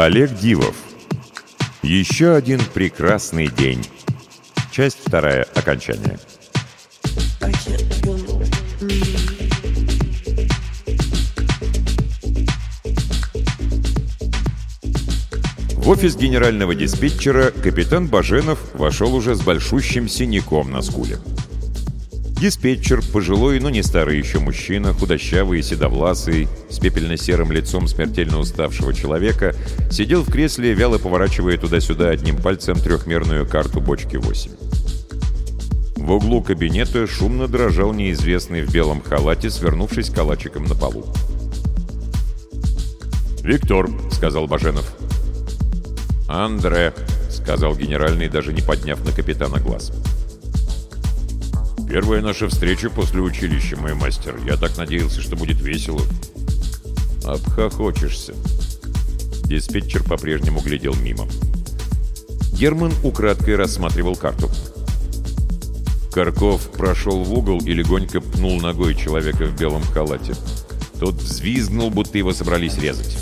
Олег Дивов. Еще один прекрасный день. Часть вторая. Окончание. В офис генерального диспетчера капитан Баженов вошел уже с большущим синяком на скуле. Диспетчер, пожилой, но не старый еще мужчина, худощавый и седовласый, с пепельно-серым лицом смертельно уставшего человека, сидел в кресле, вяло поворачивая туда-сюда одним пальцем трехмерную карту бочки 8. В углу кабинета шумно дрожал неизвестный в белом халате, свернувшись калачиком на полу. «Виктор», — сказал Баженов. «Андре», — сказал генеральный, даже не подняв на капитана глаз. «Андре». Первая наша встреча после училища, мой мастер. Я так надеялся, что будет весело. Обхохочешься. Диспетчер по-прежнему глядел мимо. Герман украдкой рассматривал карту. Карков прошел в угол и легонько пнул ногой человека в белом халате. Тот взвизгнул, будто его собрались резать.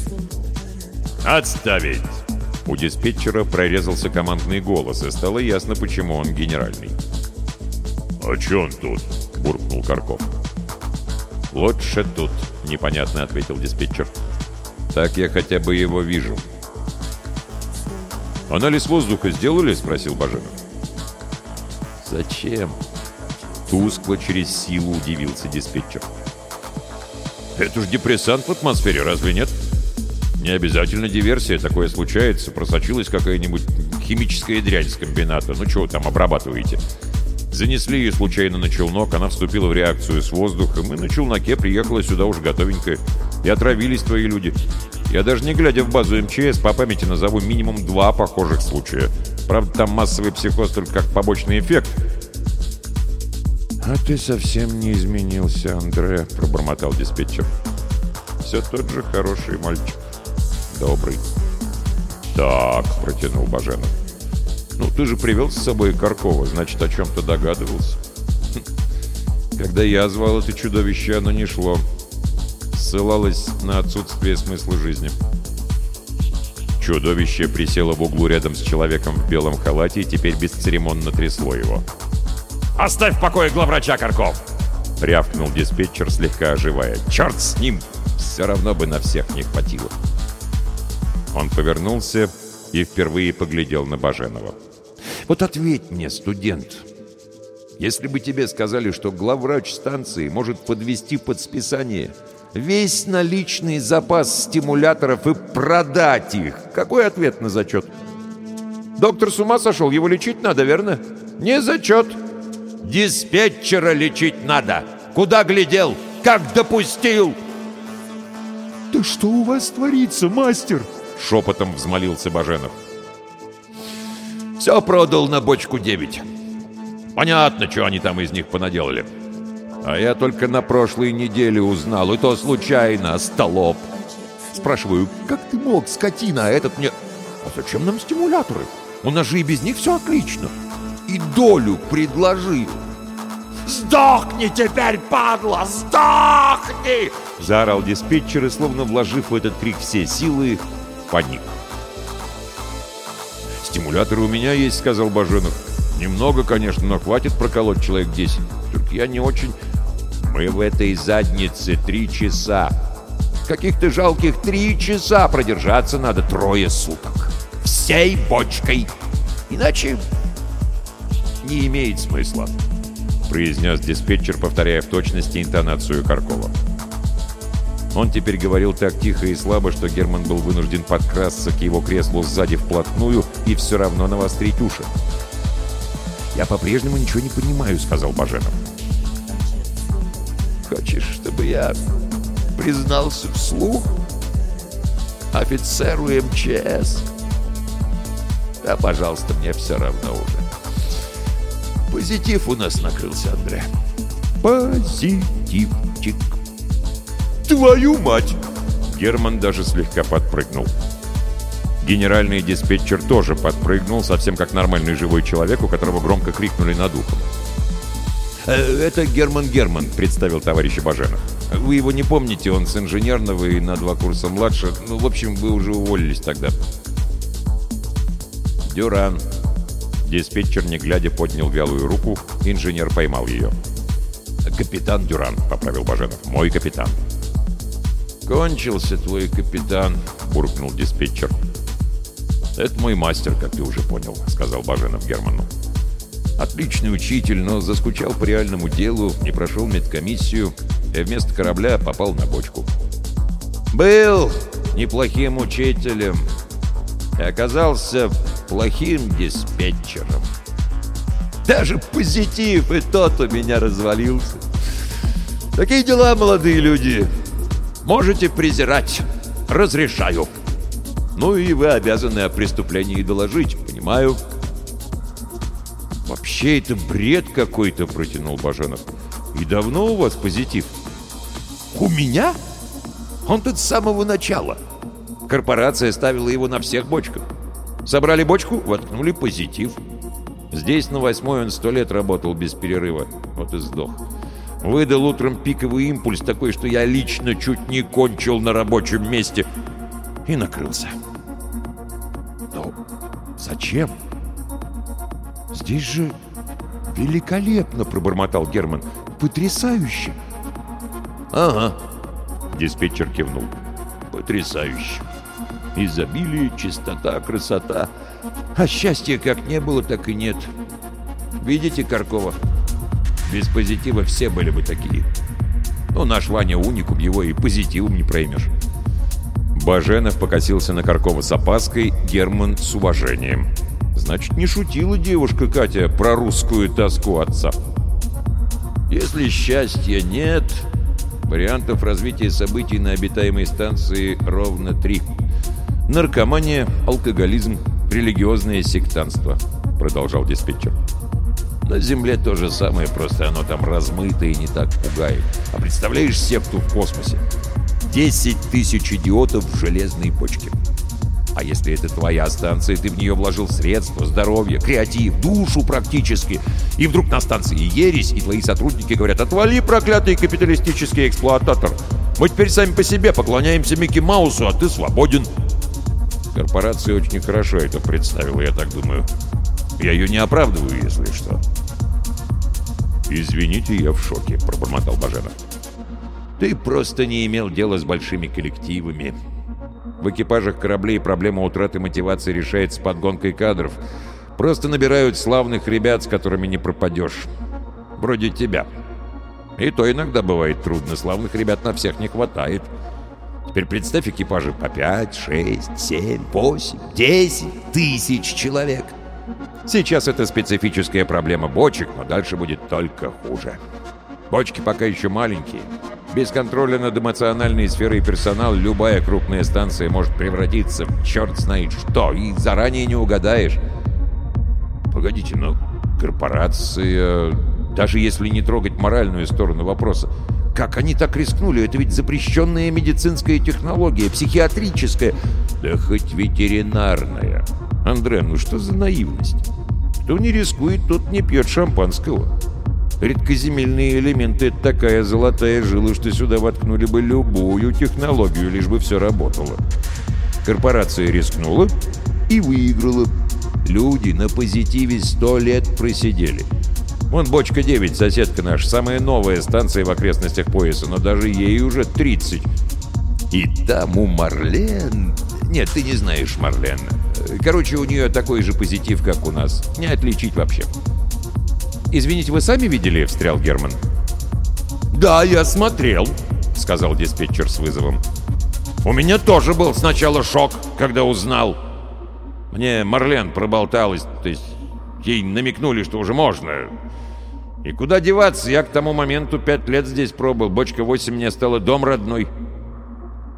«Отставить!» У диспетчера прорезался командный голос, и стало ясно, почему он генеральный. «А чё он тут?» — буркнул Карков. «Лучше тут», — непонятно ответил диспетчер. «Так я хотя бы его вижу». «Анализ воздуха сделали?» — спросил Баженов. «Зачем?» Тускло через силу удивился диспетчер. «Это ж депрессант в атмосфере, разве нет?» «Не обязательно диверсия, такое случается. Просочилась какая-нибудь химическая дрянь с комбината. Ну чего там обрабатываете?» Занесли ее случайно на челнок, она вступила в реакцию с воздухом, и на челноке приехала сюда уже готовенькая. И отравились твои люди. Я даже не глядя в базу МЧС, по памяти назову минимум два похожих случая. Правда, там массовый психоз только как побочный эффект. «А ты совсем не изменился, Андре», — пробормотал диспетчер. «Все тот же хороший мальчик. Добрый». «Так», — протянул Баженов. Ну, ты же привел с собой Каркова, значит, о чем-то догадывался. Когда я звал это чудовище, оно не шло. Ссылалось на отсутствие смысла жизни. Чудовище присело в углу рядом с человеком в белом халате и теперь бесцеремонно трясло его. «Оставь в покое главврача, Карков!» — рявкнул диспетчер, слегка оживая. «Черт с ним! Все равно бы на всех не хватило!» Он повернулся и впервые поглядел на Баженова. Вот ответь мне, студент. Если бы тебе сказали, что главврач станции может подвести под списание весь наличный запас стимуляторов и продать их, какой ответ на зачет? Доктор с ума сошел, его лечить надо, верно? Не зачет. Диспетчера лечить надо. Куда глядел? Как допустил? «Да что у вас творится, мастер?» Шепотом взмолился Баженов. Все продал на бочку 9. Понятно, что они там из них понаделали. А я только на прошлой неделе узнал, и то случайно, столоп. Спрашиваю, как ты мог, скотина, а этот мне... А зачем нам стимуляторы? У нас же и без них все отлично. И долю предложил. «Сдохни теперь, падла, сдохни!» Заорал диспетчер и, словно вложив в этот крик все силы, паник. «Стимуляторы у меня есть», — сказал Баженов. «Немного, конечно, но хватит проколоть человек 10. Только я не очень...» «Мы в этой заднице три часа. Каких-то жалких три часа продержаться надо трое суток. Всей бочкой. Иначе не имеет смысла», — произнес диспетчер, повторяя в точности интонацию Каркова. Он теперь говорил так тихо и слабо, что Герман был вынужден подкрасться к его креслу сзади вплотную и все равно навострить уши. «Я по-прежнему ничего не понимаю», — сказал Баженов. «Хочешь, чтобы я признался вслух офицеру МЧС?» «Да, пожалуйста, мне все равно уже. Позитив у нас накрылся, Андре. Позитивчик». «Твою мать!» Герман даже слегка подпрыгнул. Генеральный диспетчер тоже подпрыгнул, совсем как нормальный живой человек, у которого громко крикнули над ухом. «Э, «Это Герман Герман», — представил товарищ Баженов. Вы его не помните, он с инженерного и на два курса младше. Ну, в общем, вы уже уволились тогда. Дюран. Диспетчер, не глядя, поднял вялую руку. Инженер поймал ее. «Капитан Дюран», — поправил Баженов. «Мой капитан». «Кончился твой капитан», — буркнул диспетчер. «Это мой мастер, как ты уже понял», — сказал Баженов Герману. «Отличный учитель, но заскучал по реальному делу, не прошел медкомиссию, и вместо корабля попал на бочку. Был неплохим учителем и оказался плохим диспетчером. Даже позитив и тот у меня развалился. Такие дела, молодые люди. Можете презирать. Разрешаю. Ну и вы обязаны о преступлении доложить, понимаю. Вообще это бред какой-то, протянул Баженов. И давно у вас позитив? У меня? Он тут с самого начала. Корпорация ставила его на всех бочках. Собрали бочку, воткнули позитив. Здесь на восьмой он сто лет работал без перерыва. Вот и сдох. Выдал утром пиковый импульс такой, что я лично чуть не кончил на рабочем месте. И накрылся. Зачем? Здесь же великолепно, пробормотал Герман. Потрясающе. Ага. Диспетчер кивнул. Потрясающе. Изобилие, чистота, красота. А счастья как не было, так и нет. Видите Каркова? Без позитива все были бы такие. Ну, наш Ваня уникум, его и позитивом не проймешь. Баженов покосился на Каркова с опаской, Герман с уважением. Значит, не шутила девушка Катя про русскую тоску отца. Если счастья нет, вариантов развития событий на обитаемой станции ровно три. Наркомания, алкоголизм, религиозное сектанство, продолжал диспетчер. На Земле то же самое, просто оно там размыто и не так пугает. А представляешь секту в космосе? 10 тысяч идиотов в железной почке. А если это твоя станция, ты в нее вложил средства, здоровье, креатив, душу практически, и вдруг на станции ересь, и твои сотрудники говорят «Отвали, проклятый капиталистический эксплуататор! Мы теперь сами по себе поклоняемся Микки Маусу, а ты свободен!» Корпорация очень хорошо это представила, я так думаю. Я ее не оправдываю, если что. «Извините, я в шоке», — пробормотал Баженов. «Ты просто не имел дела с большими коллективами», в экипажах кораблей проблема утраты мотивации решается подгонкой кадров. Просто набирают славных ребят, с которыми не пропадешь. Вроде тебя. И то иногда бывает трудно. Славных ребят на всех не хватает. Теперь представь экипажи по 5, 6, 7, 8, 10 тысяч человек. Сейчас это специфическая проблема бочек, но дальше будет только хуже. Бочки пока еще маленькие. Без контроля над эмоциональной сферой персонал любая крупная станция может превратиться в черт знает что, и заранее не угадаешь. Погодите, но корпорация, даже если не трогать моральную сторону вопроса, как они так рискнули? Это ведь запрещенная медицинская технология, психиатрическая, да хоть ветеринарная. Андре, ну что за наивность? Кто не рискует, тот не пьет шампанского. Редкоземельные элементы — это такая золотая жила, что сюда воткнули бы любую технологию, лишь бы все работало. Корпорация рискнула и выиграла. Люди на позитиве сто лет просидели. Вон бочка 9, соседка наша, самая новая станция в окрестностях пояса, но даже ей уже 30. И там у Марлен... Нет, ты не знаешь Марлен. Короче, у нее такой же позитив, как у нас. Не отличить вообще. «Извините, вы сами видели?» — встрял Герман. «Да, я смотрел», — сказал диспетчер с вызовом. «У меня тоже был сначала шок, когда узнал. Мне Марлен проболталась, то есть ей намекнули, что уже можно. И куда деваться, я к тому моменту пять лет здесь пробыл, бочка 8 мне стала дом родной.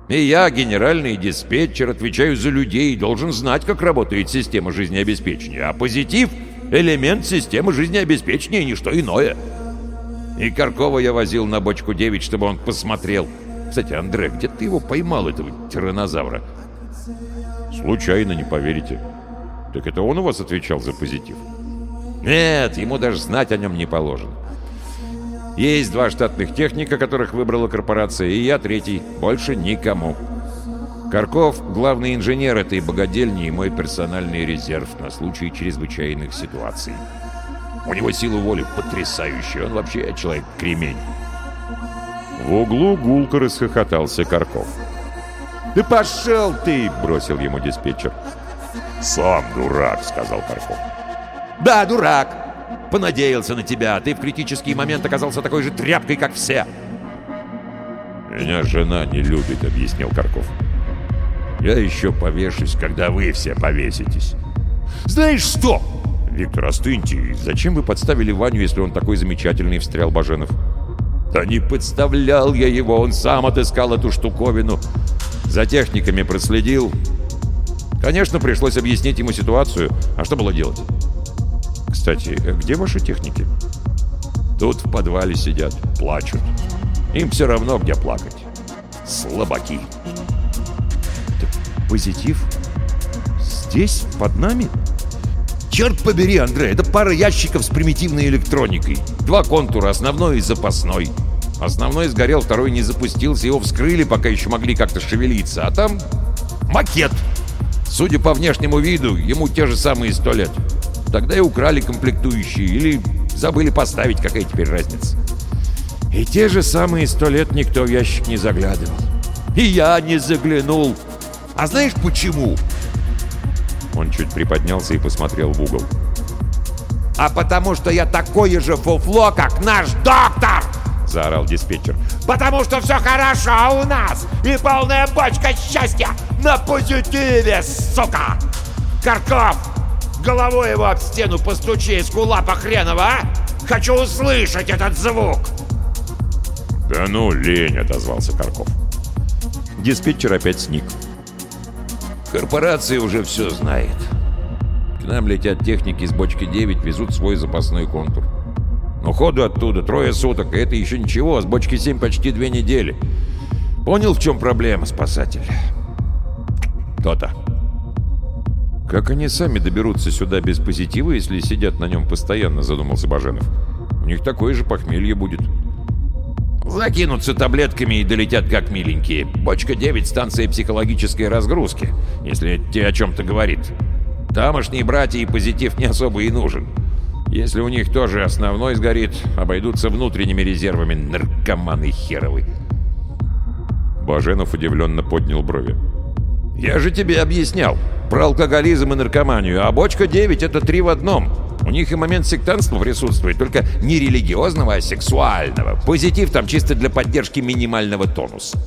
И я, генеральный диспетчер, отвечаю за людей, должен знать, как работает система жизнеобеспечения. А позитив элемент системы жизнеобеспечения, ничто иное. И Каркова я возил на бочку 9, чтобы он посмотрел. Кстати, Андре, где ты его поймал, этого тиранозавра? Случайно, не поверите. Так это он у вас отвечал за позитив? Нет, ему даже знать о нем не положено. Есть два штатных техника, которых выбрала корпорация, и я третий. Больше никому. Карков — главный инженер этой богадельни и мой персональный резерв на случай чрезвычайных ситуаций. У него сила воли потрясающая, он вообще человек-кремень. В углу гулко расхохотался Карков. «Да пошел ты!» — бросил ему диспетчер. «Сам дурак», — сказал Карков. «Да, дурак! Понадеялся на тебя. Ты в критический момент оказался такой же тряпкой, как все!» «Меня жена не любит», — объяснил Карков. «Я еще повешусь, когда вы все повеситесь». «Знаешь что?» «Виктор, остыньте. Зачем вы подставили Ваню, если он такой замечательный?» — встрял Баженов. «Да не подставлял я его, он сам отыскал эту штуковину. За техниками проследил. Конечно, пришлось объяснить ему ситуацию. А что было делать?» «Кстати, где ваши техники?» «Тут в подвале сидят, плачут. Им все равно, где плакать. Слабаки». Позитив? Здесь, под нами? Черт побери, Андрей, это пара ящиков с примитивной электроникой. Два контура, основной и запасной. Основной сгорел, второй не запустился, его вскрыли, пока еще могли как-то шевелиться. А там макет. Судя по внешнему виду, ему те же самые сто лет. Тогда и украли комплектующие, или забыли поставить, какая теперь разница. И те же самые сто лет никто в ящик не заглядывал. И я не заглянул. А знаешь почему? Он чуть приподнялся и посмотрел в угол. А потому что я такое же фуфло, как наш доктор! Заорал диспетчер. Потому что все хорошо у нас! И полная бочка счастья на позитиве, сука! Карков! Головой его об стену постучи из кулапа хренова, а! Хочу услышать этот звук! «Да ну, лень!» — отозвался Карков. Диспетчер опять сник. Корпорация уже все знает. К нам летят техники с бочки 9, везут свой запасной контур. Но ходу оттуда трое суток, и это еще ничего, а с бочки 7 почти две недели. Понял, в чем проблема, спасатель? То-то. «Как они сами доберутся сюда без позитива, если сидят на нем постоянно?» — задумался Баженов. «У них такое же похмелье будет». Закинутся таблетками и долетят как миленькие. Бочка 9 — станция психологической разгрузки, если тебе о чем-то говорит. Тамошние братья и позитив не особо и нужен. Если у них тоже основной сгорит, обойдутся внутренними резервами наркоманы херовы. Баженов удивленно поднял брови. «Я же тебе объяснял. Про алкоголизм и наркоманию. А бочка 9 — это три в одном. У них и момент сектантства присутствует, только не религиозного, а сексуального. Позитив там чисто для поддержки минимального тонуса».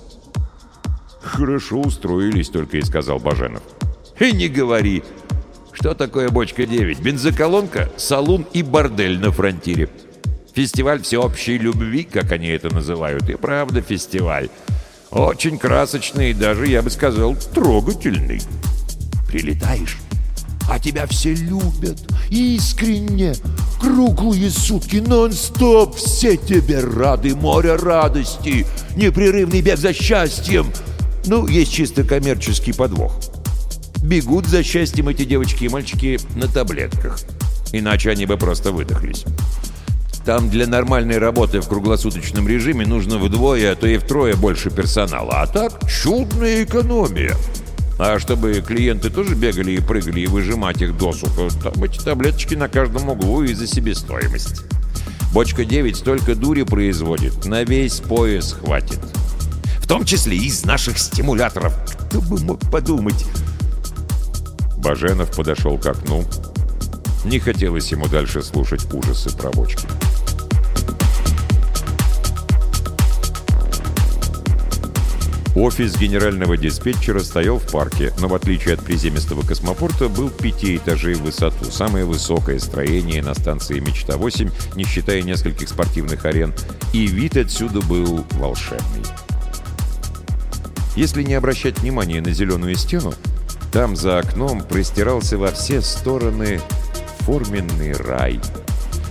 «Хорошо устроились», — только и сказал Баженов. «И не говори. Что такое бочка 9? Бензоколонка, салун и бордель на фронтире. Фестиваль всеобщей любви, как они это называют. И правда фестиваль. Очень красочный и даже, я бы сказал, трогательный. Прилетаешь, а тебя все любят, искренне, круглые сутки, нон-стоп, все тебе рады, море радости, непрерывный бег за счастьем. Ну, есть чисто коммерческий подвох. Бегут за счастьем эти девочки и мальчики на таблетках. Иначе они бы просто выдохлись. Там для нормальной работы в круглосуточном режиме нужно вдвое, а то и втрое больше персонала. А так чудная экономия. А чтобы клиенты тоже бегали и прыгали и выжимать их досуха, там эти таблеточки на каждом углу и за себестоимость. Бочка 9 столько дури производит, на весь пояс хватит. В том числе и из наших стимуляторов. Кто бы мог подумать? Баженов подошел к окну. Не хотелось ему дальше слушать ужасы про бочки. Офис генерального диспетчера стоял в парке, но в отличие от приземистого космопорта был пяти этажей в высоту, самое высокое строение на станции «Мечта-8», не считая нескольких спортивных арен, и вид отсюда был волшебный. Если не обращать внимания на зеленую стену, там за окном простирался во все стороны форменный рай.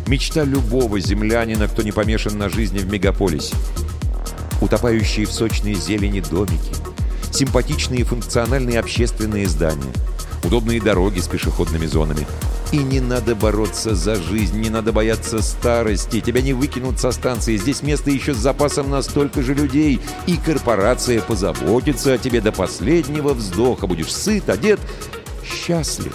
Мечта любого землянина, кто не помешан на жизни в мегаполисе утопающие в сочной зелени домики, симпатичные функциональные общественные здания, удобные дороги с пешеходными зонами, И не надо бороться за жизнь, не надо бояться старости. Тебя не выкинут со станции. Здесь место еще с запасом на столько же людей. И корпорация позаботится о тебе до последнего вздоха. Будешь сыт, одет, счастлив.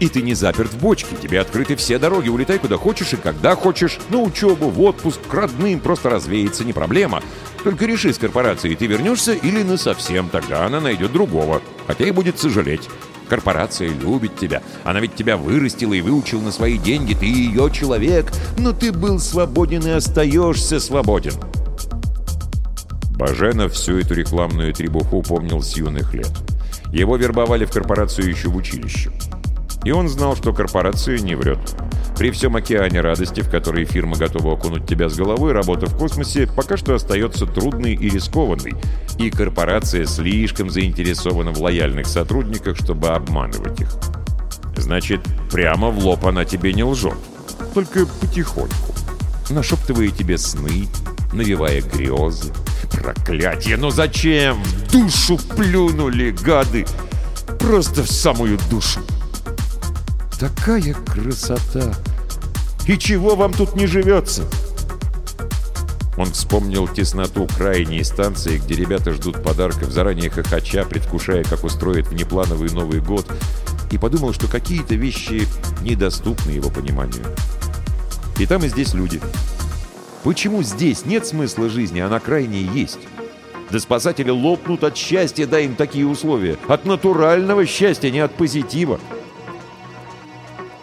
И ты не заперт в бочке. Тебе открыты все дороги. Улетай куда хочешь и когда хочешь. На учебу, в отпуск, к родным. Просто развеяться не проблема. Только реши с корпорацией, ты вернешься или насовсем. Тогда она найдет другого. Хотя и будет сожалеть. Корпорация любит тебя. Она ведь тебя вырастила и выучила на свои деньги. Ты ее человек. Но ты был свободен и остаешься свободен. Баженов всю эту рекламную требуху помнил с юных лет. Его вербовали в корпорацию еще в училище. И он знал, что корпорация не врет. При всем океане радости, в который фирма готова окунуть тебя с головой, работа в космосе пока что остается трудной и рискованной, и корпорация слишком заинтересована в лояльных сотрудниках, чтобы обманывать их. Значит, прямо в лоб она тебе не лжет, только потихоньку, нашептывая тебе сны, навевая грезы. Проклятие, но зачем? В душу плюнули, гады! Просто в самую душу! Такая красота! И чего вам тут не живется?» Он вспомнил тесноту крайней станции, где ребята ждут подарков, заранее хохоча, предвкушая, как устроят внеплановый Новый год, и подумал, что какие-то вещи недоступны его пониманию. И там и здесь люди. Почему здесь нет смысла жизни, а на крайней есть? Да спасатели лопнут от счастья, дай им такие условия. От натурального счастья, не от позитива.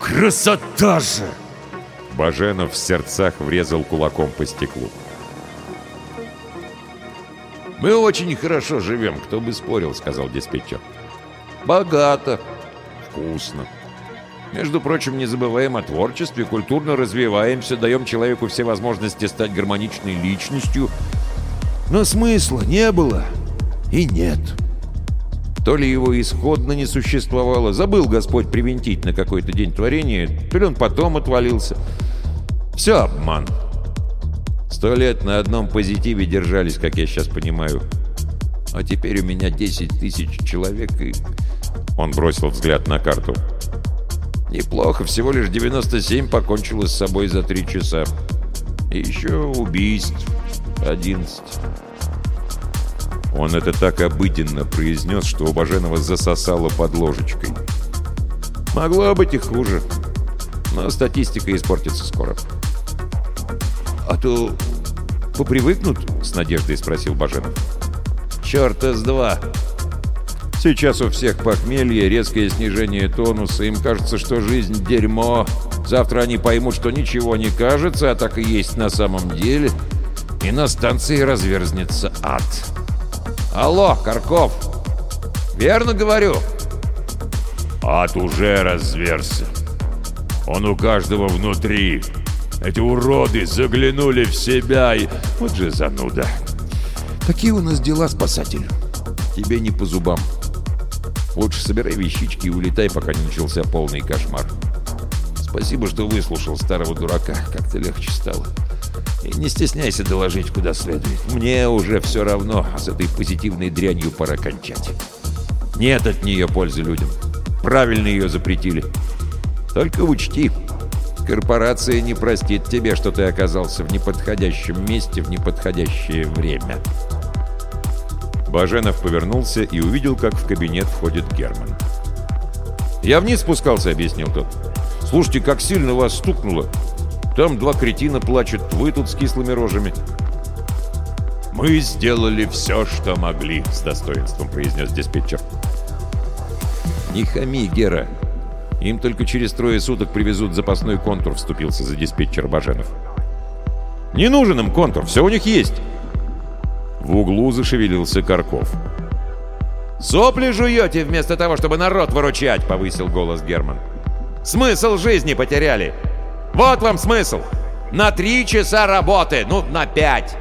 Красота же! Баженов в сердцах врезал кулаком по стеклу. «Мы очень хорошо живем, кто бы спорил», — сказал диспетчер. «Богато, вкусно. Между прочим, не забываем о творчестве, культурно развиваемся, даем человеку все возможности стать гармоничной личностью. Но смысла не было и нет». То ли его исходно не существовало, забыл Господь привинтить на какой-то день творения, то ли он потом отвалился. Все обман. Сто лет на одном позитиве держались, как я сейчас понимаю. А теперь у меня 10 тысяч человек, и... Он бросил взгляд на карту. Неплохо, всего лишь 97 покончило с собой за три часа. И еще убийств 11. Он это так обыденно произнес, что у Баженова засосало под ложечкой. Могло быть и хуже. Но статистика испортится скоро. «А то попривыкнут?» — с надеждой спросил Баженов. «Черта с два!» Сейчас у всех похмелье, резкое снижение тонуса. Им кажется, что жизнь — дерьмо. Завтра они поймут, что ничего не кажется, а так и есть на самом деле. И на станции разверзнется ад. «Алло, Карков! Верно говорю?» Ад уже разверся. Он у каждого внутри. Эти уроды заглянули в себя и... Вот же зануда. Такие у нас дела, спасатель. Тебе не по зубам. Лучше собирай вещички и улетай, пока не начался полный кошмар. Спасибо, что выслушал старого дурака. Как-то легче стало. И не стесняйся доложить, куда следует. Мне уже все равно, с этой позитивной дрянью пора кончать. Нет от нее пользы людям. Правильно ее запретили. Только учти, корпорация не простит тебе, что ты оказался в неподходящем месте в неподходящее время. Баженов повернулся и увидел, как в кабинет входит Герман. «Я вниз спускался», — объяснил тот. «Слушайте, как сильно вас стукнуло. Там два кретина плачут, вы тут с кислыми рожами». «Мы сделали все, что могли», — с достоинством произнес диспетчер. «Не хами, Гера. Им только через трое суток привезут запасной контур», — вступился за диспетчер Баженов. «Не нужен им контур, все у них есть». В углу зашевелился Карков. «Сопли жуете вместо того, чтобы народ выручать!» — повысил голос Герман. «Смысл жизни потеряли! Вот вам смысл. На три часа работы, ну, на пять.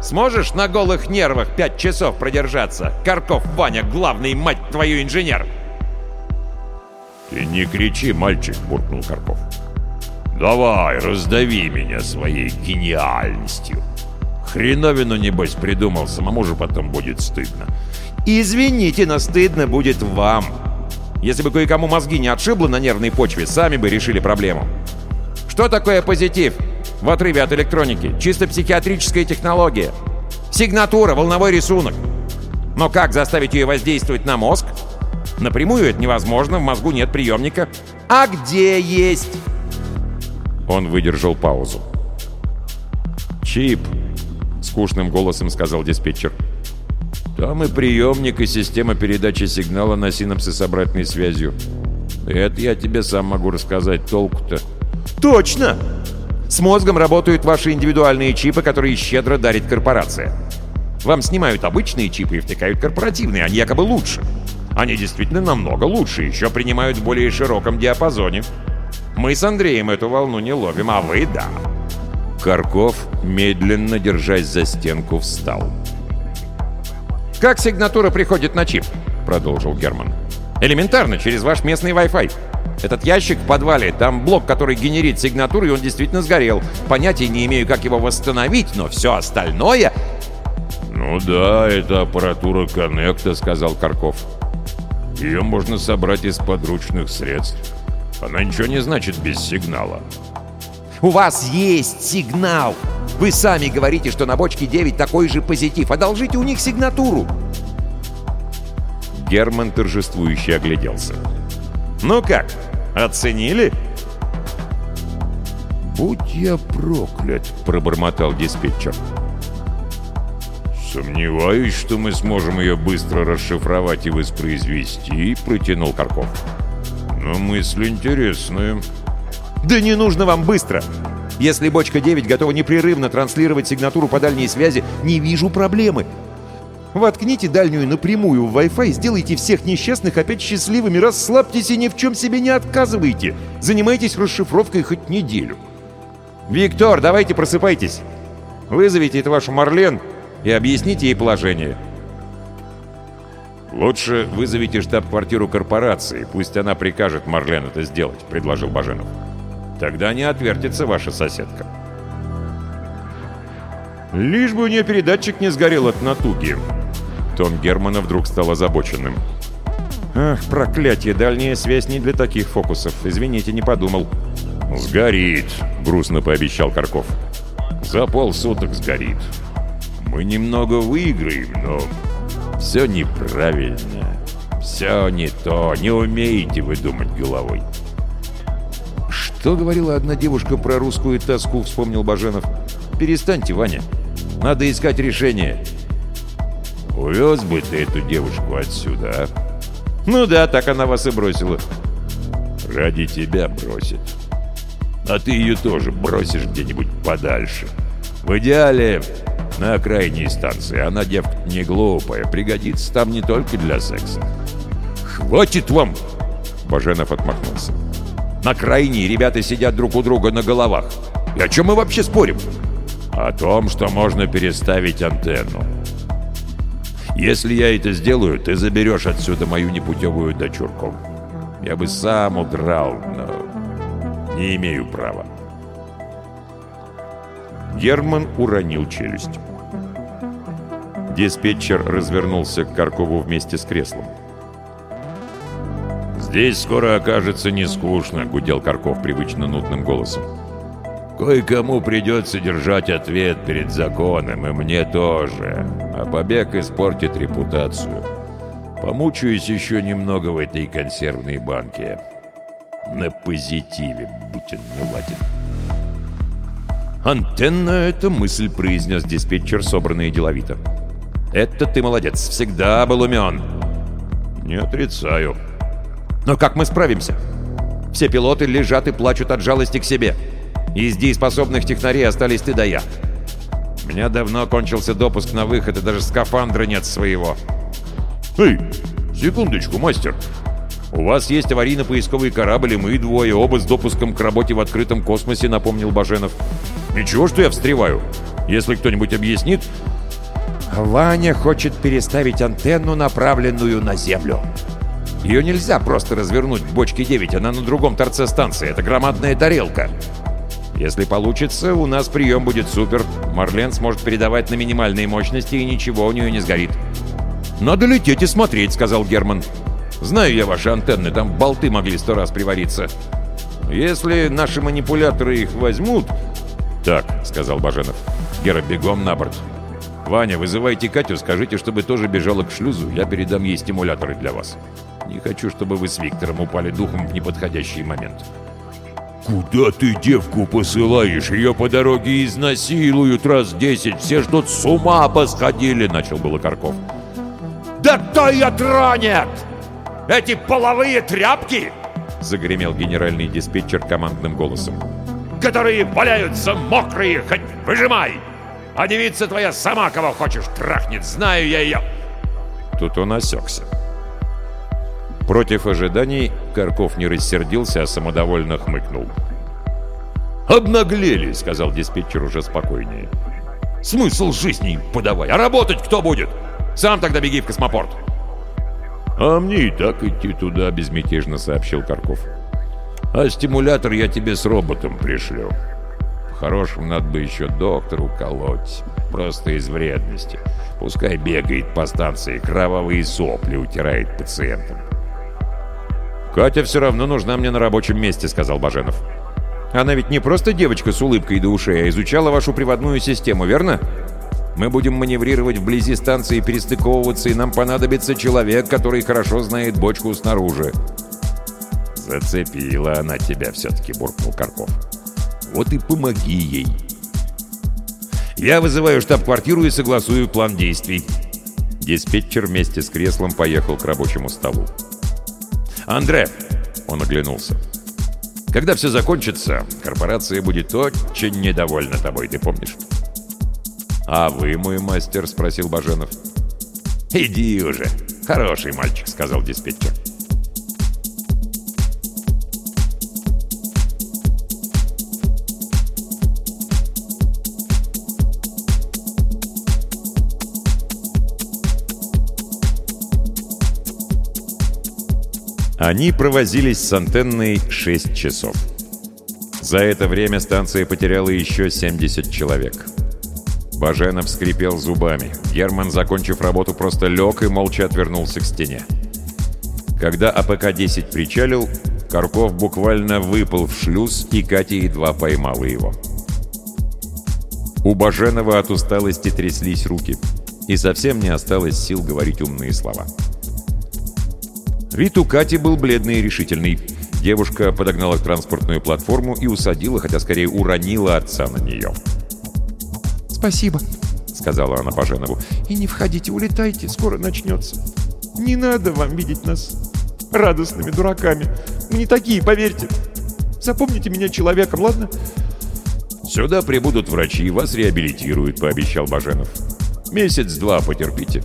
Сможешь на голых нервах пять часов продержаться? Карков Ваня, главный, мать твою, инженер!» «Ты не кричи, мальчик!» — буркнул Карков. «Давай, раздави меня своей гениальностью. Хреновину, небось, придумал, самому же потом будет стыдно». «Извините, но стыдно будет вам. Если бы кое-кому мозги не отшибло на нервной почве, сами бы решили проблему. Что такое позитив? В отрыве от электроники. Чисто психиатрическая технология. Сигнатура, волновой рисунок. Но как заставить ее воздействовать на мозг? Напрямую это невозможно, в мозгу нет приемника. А где есть? Он выдержал паузу. «Чип», — скучным голосом сказал диспетчер. «Там и приемник, и система передачи сигнала на синапсы с обратной связью. Это я тебе сам могу рассказать, толку-то». «Точно! С мозгом работают ваши индивидуальные чипы, которые щедро дарит корпорация. Вам снимают обычные чипы и втыкают корпоративные, они якобы лучше. Они действительно намного лучше, еще принимают в более широком диапазоне. Мы с Андреем эту волну не ловим, а вы — да». Карков, медленно держась за стенку, встал. «Как сигнатура приходит на чип?» — продолжил Герман. «Элементарно, через ваш местный Wi-Fi. Этот ящик в подвале, там блок, который генерит сигнатуру, и он действительно сгорел. Понятия не имею, как его восстановить, но все остальное...» «Ну да, это аппаратура коннекта», — сказал Карков. «Ее можно собрать из подручных средств. Она ничего не значит без сигнала». У вас есть сигнал. Вы сами говорите, что на бочке 9 такой же позитив. Одолжите у них сигнатуру. Герман торжествующе огляделся. «Ну как, оценили?» «Будь я проклят!» — пробормотал диспетчер. «Сомневаюсь, что мы сможем ее быстро расшифровать и воспроизвести», — протянул Карков. «Но мысль интересная». Да не нужно вам быстро! Если бочка 9 готова непрерывно транслировать сигнатуру по дальней связи, не вижу проблемы. Воткните дальнюю напрямую в Wi-Fi, сделайте всех несчастных опять счастливыми, расслабьтесь и ни в чем себе не отказывайте. Занимайтесь расшифровкой хоть неделю. Виктор, давайте просыпайтесь. Вызовите эту вашу Марлен и объясните ей положение. «Лучше вызовите штаб-квартиру корпорации, пусть она прикажет Марлен это сделать», — предложил Баженов. Тогда не отвертится ваша соседка. Лишь бы у нее передатчик не сгорел от натуги. Тон Германа вдруг стал озабоченным. «Ах, проклятие, дальняя связь не для таких фокусов. Извините, не подумал». «Сгорит», — грустно пообещал Карков. «За полсуток сгорит. Мы немного выиграем, но все неправильно. Все не то. Не умеете вы думать головой». «Что говорила одна девушка про русскую тоску?» — вспомнил Баженов. «Перестаньте, Ваня. Надо искать решение». «Увез бы ты эту девушку отсюда, а?» «Ну да, так она вас и бросила». «Ради тебя бросит. А ты ее тоже бросишь где-нибудь подальше. В идеале на окраине станции. Она девка не глупая, пригодится там не только для секса». «Хватит вам!» Баженов отмахнулся. На крайней ребята сидят друг у друга на головах. И о чем мы вообще спорим? О том, что можно переставить антенну. Если я это сделаю, ты заберешь отсюда мою непутевую дочурку. Я бы сам удрал, но не имею права. Герман уронил челюсть. Диспетчер развернулся к Каркову вместе с креслом. «Здесь скоро окажется не скучно», — гудел Карков привычно нудным голосом. «Кое-кому придется держать ответ перед законом, и мне тоже. А побег испортит репутацию. Помучаюсь еще немного в этой консервной банке. На позитиве, будь он не ладен». «Антенна — это мысль», — произнес диспетчер, собранный деловито. «Это ты молодец, всегда был умен». «Не отрицаю», но как мы справимся? Все пилоты лежат и плачут от жалости к себе. Из дееспособных технарей остались ты да я. У меня давно кончился допуск на выход, и даже скафандра нет своего. Эй, секундочку, мастер. У вас есть аварийно-поисковый корабль, и мы двое, оба с допуском к работе в открытом космосе, напомнил Баженов. Ничего, что я встреваю. Если кто-нибудь объяснит... Ваня хочет переставить антенну, направленную на Землю. Ее нельзя просто развернуть в бочке 9, она на другом торце станции. Это громадная тарелка. Если получится, у нас прием будет супер. Марлен сможет передавать на минимальные мощности, и ничего у нее не сгорит. «Надо лететь и смотреть», — сказал Герман. Знаю я ваши антенны, там болты могли сто раз привариться. Если наши манипуляторы их возьмут...» «Так», — сказал Баженов. «Гера, бегом на борт. Ваня, вызывайте Катю, скажите, чтобы тоже бежала к шлюзу. Я передам ей стимуляторы для вас. Не хочу, чтобы вы с Виктором упали духом в неподходящий момент». «Куда ты девку посылаешь? Ее по дороге изнасилуют раз десять. Все ждут с ума посходили!» — начал было Карков. «Да то и отронят! Эти половые тряпки!» — загремел генеральный диспетчер командным голосом. «Которые валяются мокрые, хоть выжимай! А девица твоя сама кого хочешь трахнет, знаю я ее!» Тут он осекся. Против ожиданий Карков не рассердился, а самодовольно хмыкнул. «Обнаглели!» — сказал диспетчер уже спокойнее. «Смысл жизни подавай, а работать кто будет? Сам тогда беги в космопорт!» «А мне и так идти туда», — безмятежно сообщил Карков. «А стимулятор я тебе с роботом пришлю. По-хорошему, надо бы еще доктору колоть. Просто из вредности. Пускай бегает по станции, кровавые сопли утирает пациентам. «Катя все равно нужна мне на рабочем месте», — сказал Баженов. «Она ведь не просто девочка с улыбкой до ушей, а изучала вашу приводную систему, верно? Мы будем маневрировать вблизи станции, перестыковываться, и нам понадобится человек, который хорошо знает бочку снаружи». «Зацепила она тебя все-таки», — буркнул Карков. «Вот и помоги ей». «Я вызываю штаб-квартиру и согласую план действий». Диспетчер вместе с креслом поехал к рабочему столу. «Андре!» — он оглянулся. «Когда все закончится, корпорация будет очень недовольна тобой, ты помнишь?» «А вы, мой мастер?» — спросил Баженов. «Иди уже! Хороший мальчик!» — сказал диспетчер. Они провозились с антенной 6 часов. За это время станция потеряла еще 70 человек. Баженов скрипел зубами. Герман, закончив работу, просто лег и молча отвернулся к стене. Когда АПК-10 причалил, Карков буквально выпал в шлюз, и Катя едва поймала его. У Баженова от усталости тряслись руки, и совсем не осталось сил говорить умные слова. Вид у Кати был бледный и решительный. Девушка подогнала транспортную платформу и усадила, хотя скорее уронила отца на нее. «Спасибо», — сказала она Баженову. «И не входите, улетайте, скоро начнется. Не надо вам видеть нас радостными дураками. Мы не такие, поверьте. Запомните меня человеком, ладно?» «Сюда прибудут врачи, вас реабилитируют», — пообещал Баженов. «Месяц-два потерпите.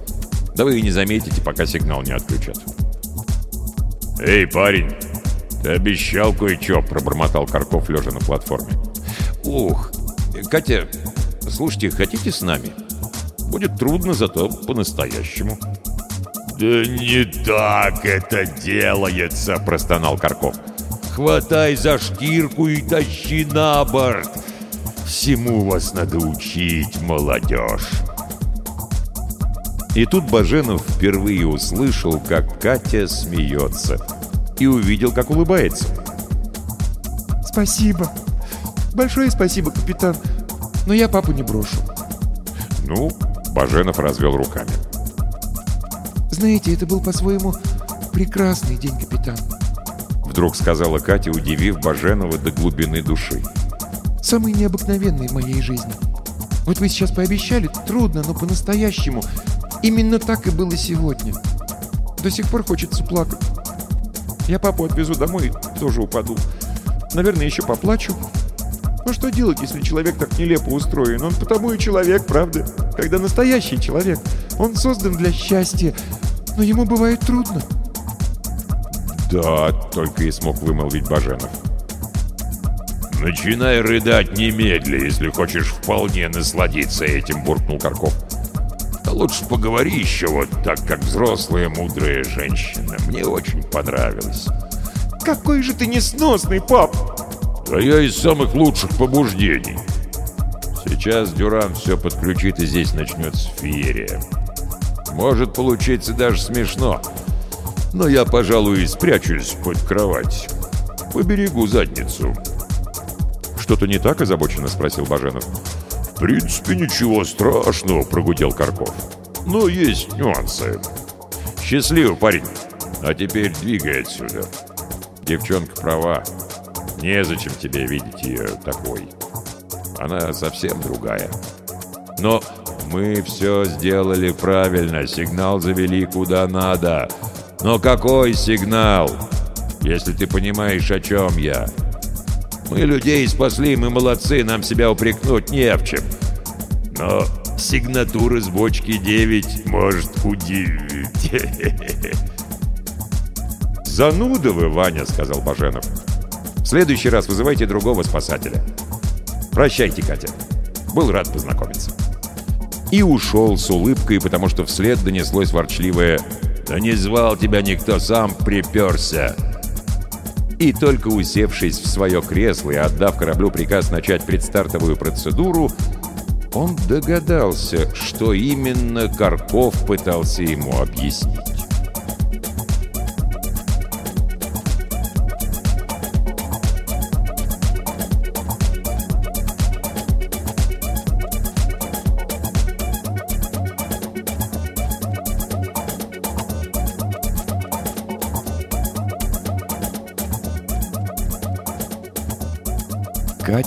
Да вы и не заметите, пока сигнал не отключат». «Эй, парень, ты обещал кое-что», — пробормотал Карков, лежа на платформе. «Ух, Катя, слушайте, хотите с нами? Будет трудно, зато по-настоящему». «Да не так это делается!» – простонал Карков. «Хватай за шкирку и тащи на борт! Всему вас надо учить, молодежь!» И тут Баженов впервые услышал, как Катя смеется, и увидел, как улыбается. «Спасибо. Большое спасибо, капитан. Но я папу не брошу». «Ну?» — Баженов развел руками. «Знаете, это был по-своему прекрасный день, капитан». Вдруг сказала Катя, удивив Баженова до глубины души. «Самый необыкновенный в моей жизни. Вот вы сейчас пообещали, трудно, но по-настоящему. Именно так и было сегодня. До сих пор хочется плакать. Я папу отвезу домой тоже упаду. Наверное, еще поплачу. Ну что делать, если человек так нелепо устроен? Он потому и человек, правда? Когда настоящий человек. Он создан для счастья, но ему бывает трудно. «Да», — только и смог вымолвить Баженов. «Начинай рыдать немедля, если хочешь вполне насладиться этим», — буркнул Карков. А лучше поговори еще вот так, как взрослая мудрая женщина. Мне очень понравилось. Какой же ты несносный, пап! А я из самых лучших побуждений. Сейчас Дюран все подключит, и здесь начнется феерия. Может получиться даже смешно. Но я, пожалуй, спрячусь под кровать. Поберегу задницу». «Что-то не так?» – озабоченно спросил Баженов. «В принципе, ничего страшного», – прогудел Карков. «Но есть нюансы. Счастливо, парень. А теперь двигай отсюда». Девчонка права. Незачем тебе видеть ее такой. Она совсем другая. Но мы все сделали правильно. Сигнал завели куда надо. Но какой сигнал? Если ты понимаешь, о чем я. Мы людей спасли, мы молодцы, нам себя упрекнуть не в чем. Но сигнатура с бочки 9 может удивить. «Зануда вы, Ваня», — сказал Баженов. «В следующий раз вызывайте другого спасателя. Прощайте, Катя. Был рад познакомиться». И ушел с улыбкой, потому что вслед донеслось ворчливое «Да не звал тебя никто, сам приперся». И только усевшись в свое кресло и отдав кораблю приказ начать предстартовую процедуру, он догадался, что именно Карков пытался ему объяснить.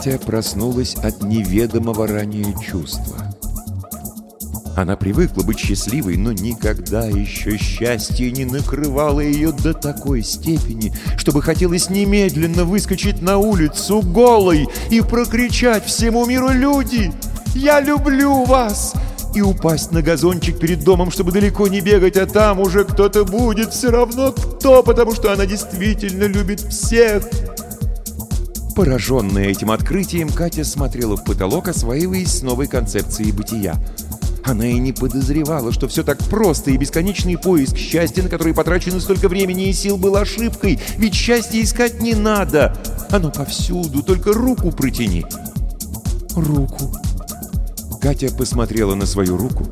Катя проснулась от неведомого ранее чувства. Она привыкла быть счастливой, но никогда еще счастье не накрывало ее до такой степени, чтобы хотелось немедленно выскочить на улицу голой и прокричать всему миру «Люди! Я люблю вас!» и упасть на газончик перед домом, чтобы далеко не бегать, а там уже кто-то будет, все равно кто, потому что она действительно любит всех. Пораженная этим открытием, Катя смотрела в потолок, осваиваясь с новой концепцией бытия. Она и не подозревала, что все так просто, и бесконечный поиск счастья, на который потрачено столько времени и сил, был ошибкой, ведь счастье искать не надо. Оно повсюду, только руку протяни. Руку. Катя посмотрела на свою руку,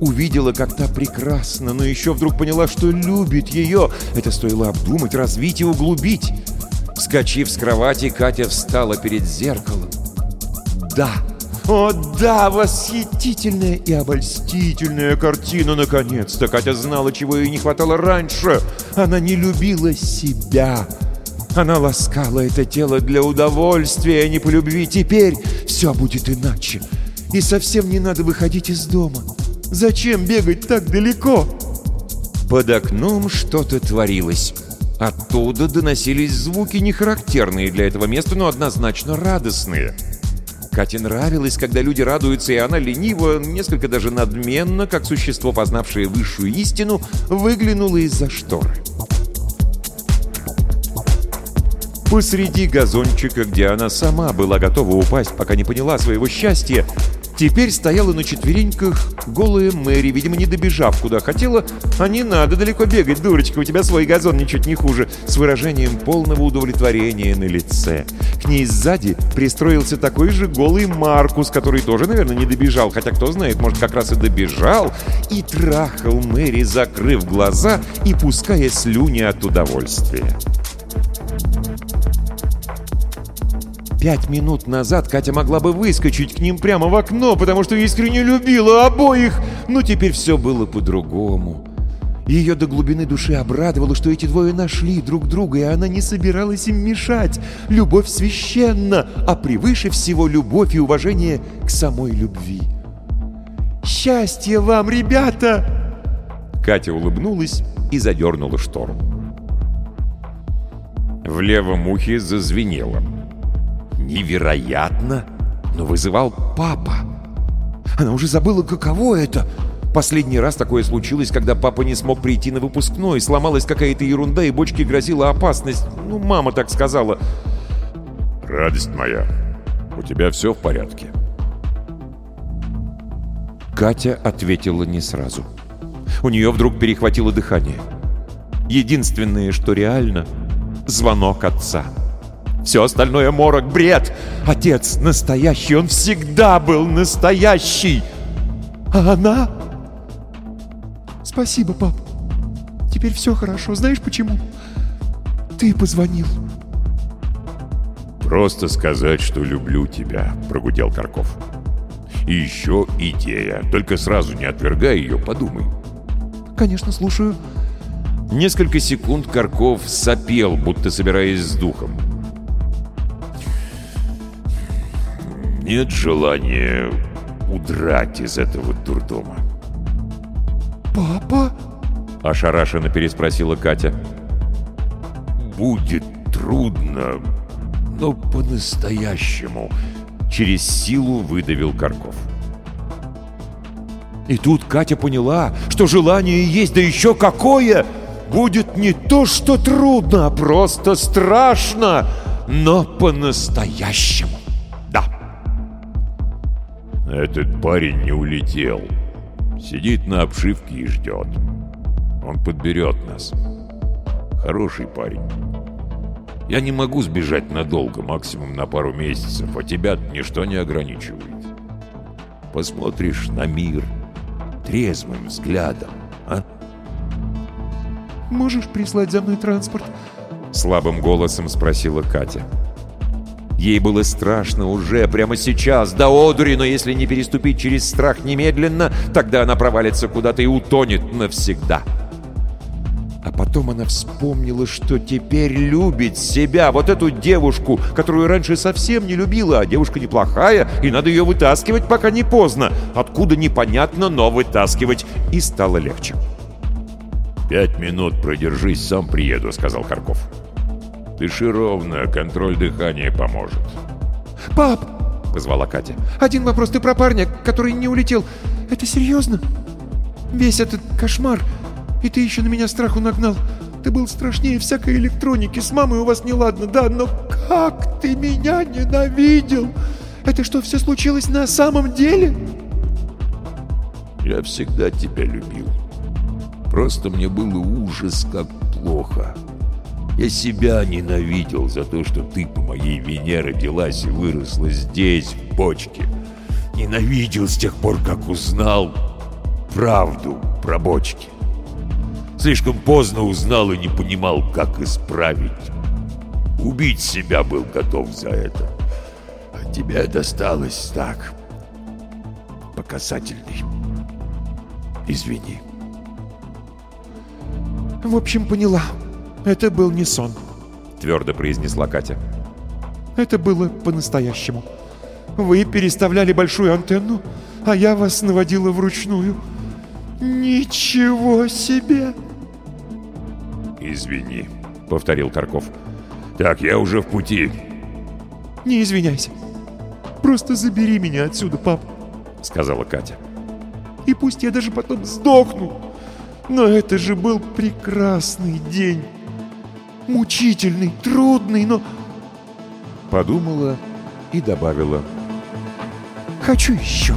увидела, как та прекрасна, но еще вдруг поняла, что любит ее. Это стоило обдумать, развить и углубить. Вскочив с кровати, Катя встала перед зеркалом. Да! О, да! Восхитительная и обольстительная картина, наконец-то! Катя знала, чего ей не хватало раньше. Она не любила себя. Она ласкала это тело для удовольствия, а не по любви. Теперь все будет иначе. И совсем не надо выходить из дома. Зачем бегать так далеко? Под окном что-то творилось. Оттуда доносились звуки, не характерные для этого места, но однозначно радостные. Кате нравилось, когда люди радуются, и она лениво, несколько даже надменно, как существо, познавшее высшую истину, выглянула из-за шторы. Посреди газончика, где она сама была готова упасть, пока не поняла своего счастья, Теперь стояла на четвереньках голая Мэри, видимо, не добежав куда хотела. А не надо далеко бегать, дурочка, у тебя свой газон ничуть не хуже. С выражением полного удовлетворения на лице. К ней сзади пристроился такой же голый Маркус, который тоже, наверное, не добежал. Хотя, кто знает, может, как раз и добежал. И трахал Мэри, закрыв глаза и пуская слюни от удовольствия. Пять минут назад Катя могла бы выскочить к ним прямо в окно, потому что искренне любила обоих, но теперь все было по-другому. Ее до глубины души обрадовало, что эти двое нашли друг друга, и она не собиралась им мешать. Любовь священна, а превыше всего любовь и уважение к самой любви. «Счастья вам, ребята!» Катя улыбнулась и задернула штору. В левом ухе зазвенело. Невероятно, но вызывал папа. Она уже забыла, каково это. Последний раз такое случилось, когда папа не смог прийти на выпускной, сломалась какая-то ерунда, и бочке грозила опасность. Ну, мама так сказала. «Радость моя, у тебя все в порядке?» Катя ответила не сразу. У нее вдруг перехватило дыхание. Единственное, что реально — звонок отца. Все остальное морок, бред. Отец настоящий, он всегда был настоящий. А она... Спасибо, пап. Теперь все хорошо. Знаешь почему? Ты позвонил. «Просто сказать, что люблю тебя», — прогудел Карков. «И еще идея. Только сразу не отвергай ее, подумай». «Конечно, слушаю». Несколько секунд Карков сопел, будто собираясь с духом. «Нет желания удрать из этого дурдома». «Папа?» — ошарашенно переспросила Катя. «Будет трудно, но по-настоящему», — через силу выдавил Карков. И тут Катя поняла, что желание есть, да еще какое! Будет не то, что трудно, а просто страшно, но по-настоящему. Этот парень не улетел. Сидит на обшивке и ждет. Он подберет нас. Хороший парень. Я не могу сбежать надолго, максимум на пару месяцев, а тебя ничто не ограничивает. Посмотришь на мир трезвым взглядом, а? «Можешь прислать за мной транспорт?» Слабым голосом спросила Катя. Ей было страшно уже, прямо сейчас, до одури, но если не переступить через страх немедленно, тогда она провалится куда-то и утонет навсегда. А потом она вспомнила, что теперь любит себя, вот эту девушку, которую раньше совсем не любила, а девушка неплохая, и надо ее вытаскивать, пока не поздно. Откуда непонятно, но вытаскивать. И стало легче. «Пять минут продержись, сам приеду», — сказал Харков. «Дыши ровно, контроль дыхания поможет». «Пап!» — позвала Катя. «Один вопрос. Ты про парня, который не улетел. Это серьезно? Весь этот кошмар и ты еще на меня страху нагнал. Ты был страшнее всякой электроники. С мамой у вас неладно, да, но как ты меня ненавидел? Это что, все случилось на самом деле? Я всегда тебя любил. Просто мне было ужас, как плохо. Я себя ненавидел за то, что ты по моей вине родилась и выросла здесь, в бочке. Ненавидел с тех пор, как узнал правду про бочки. Слишком поздно узнал и не понимал, как исправить. Убить себя был готов за это. А тебе досталось так. По касательной. Извини. В общем, поняла. Это был не сон. Твердо произнесла Катя. Это было по-настоящему. Вы переставляли большую антенну, а я вас наводила вручную. Ничего себе! «Извини», — повторил Тарков. «Так, я уже в пути». «Не извиняйся. Просто забери меня отсюда, пап», — сказала Катя. «И пусть я даже потом сдохну. Но это же был прекрасный день. Мучительный, трудный, но...» Подумала и добавила. «Хочу еще».